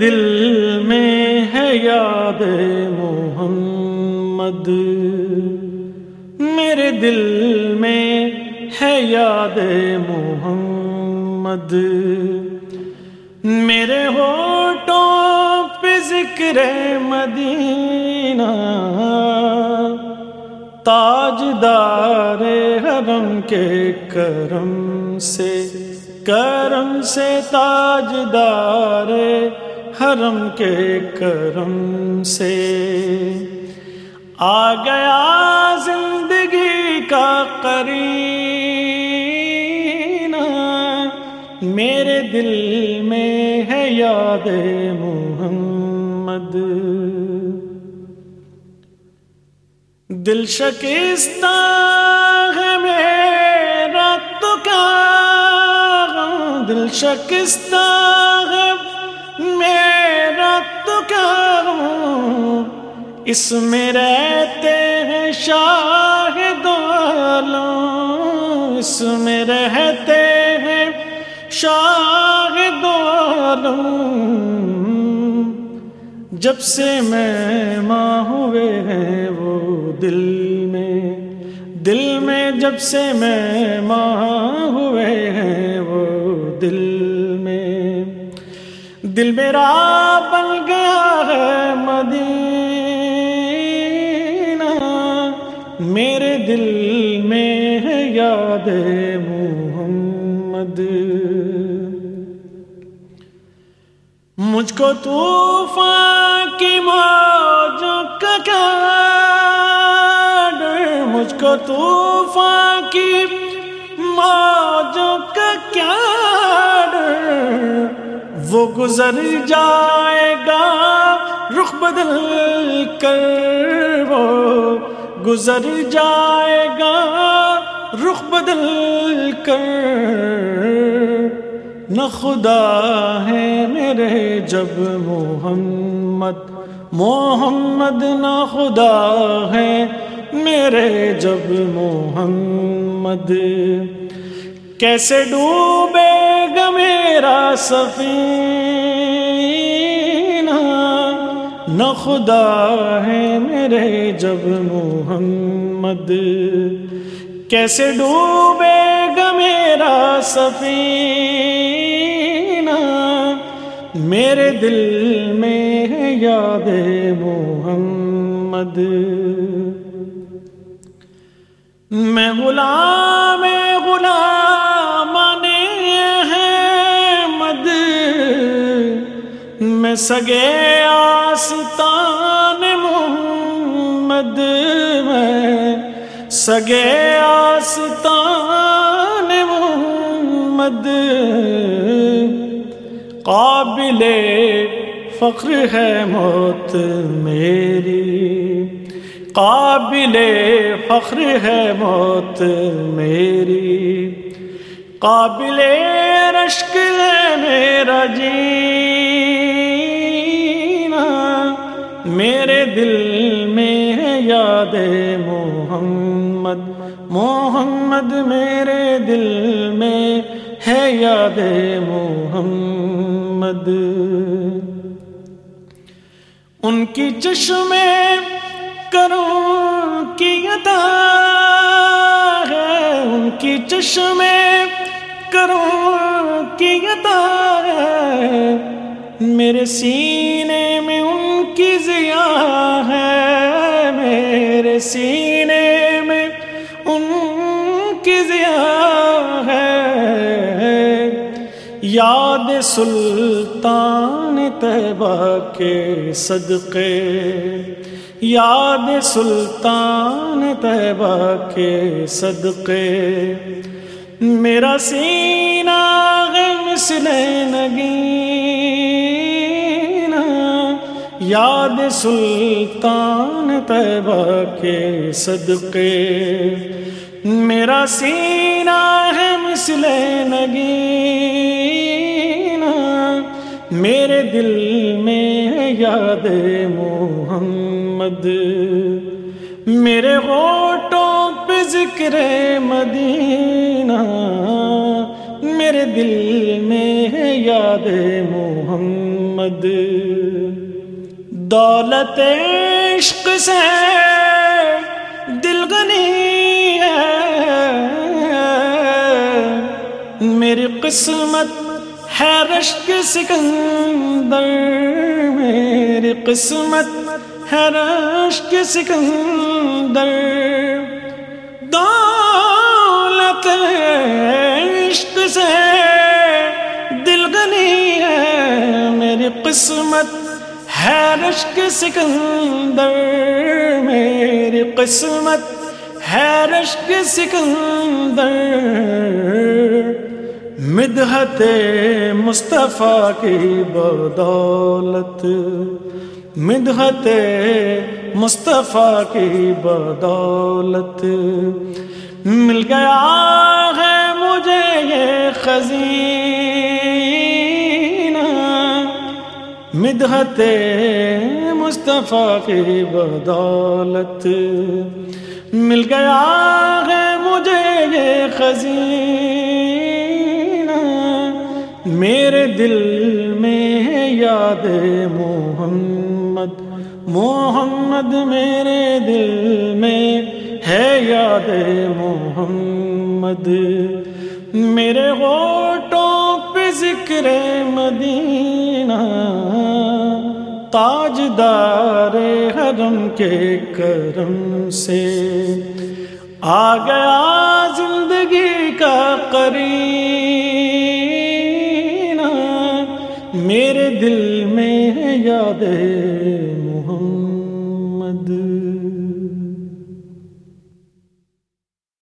دل میں ہے یاد محمد۔ میرے دل میں ہے یاد محمد۔ میرے ہوٹوں پہ ذکر مدینہ۔ تاج دار حرم کے کرم سے کرم سے تاج دار حرم کے کرم سے آ گیا زندگی کا قرینہ۔ میرے دل میں ہے یاد محمد۔ دل شکستہ ہے میرا تو کیا دل شکستہ اس میں رہتے ہیں شاہد عالم، اس میں رہتے ہیں شاہد عالم۔ جب سے میں ماں ہوئے ہیں وہ دل میں دل میں جب سے میں ماں ہوئے ہیں وہ دل میں۔ دل میرا بن گیا ہے مدینہ میرے دل میں ہے یاد محمد۔ مجھ کو طوفان کی موجوں کا کیا ڈر مجھ کو طوفان کی موجوں کا کیا ڈر وہ گزر جائے گا، رخ بدل کر وہ گزر جائے گا، رخ بدل کر۔ نہ خدا ہے میرے جب محمد محمد نہ خدا ہے میرے جب محمد۔ کیسے ڈوبے گا میرا سفینہ؟ نہ خدا ہے میرے جب محمد۔ کیسے ڈوبے گا میرا سفینہ۔ میرے دل میں ہے یاد محمد۔ میں غلام غلام میں سگے آستان محمد میں سگے آستان محمد قابل فخر ہے موت میری قابل فخر ہے موت میری قابل رشک ہے میرا جینا محمد میرے دل میں ہے یاد محمد۔ ان کی چشمے کروں کی عطا ہے۔ ان کی چشمے کروں کی عطا ہے۔ میرے سینے میں ان کی ضیا ہے۔ میرے سینے سلطان طیبہ کے صدقے، یاد سلطان طیبہ کے صدقے۔ میرا سینہ مثل نگینا یاد سلطان طیبہ کے صدقے۔ میرا سینہ ہے مثل نگینا میرے دل میں یاد محمد۔ میرے ہوٹوں پہ ذکر مدینہ۔ میرے دل میں یاد محمد۔ دولت عشق سے دل گنی ہے۔ میری قسمت ہے رشک سکندر میری قسمت، ہے رشک سکندر۔ دولت عشق سے دل گنی ہے میری قسمت، ہے رشک سکندر میری قسمت، ہے رشک سکندر۔ مدحت مصطفیٰ کی بدولت، مدحت مصطفیٰ کی بدولت۔ مل گیا ہے مجھے یہ خزینہ، مدحت مصطفیٰ کی بدولت۔ مل گیا ہے مجھے یہ خزینہ۔ میرے دل میں ہے یاد محمد۔ محمد میرے دل میں ہے یاد محمد۔ میرے ہوٹوں پہ ذکر مدینہ۔ تاجدار حرم کے کرم سے۔ آ گیا زندگی کا قرینہ میرے دل میں ہے یاد ہے۔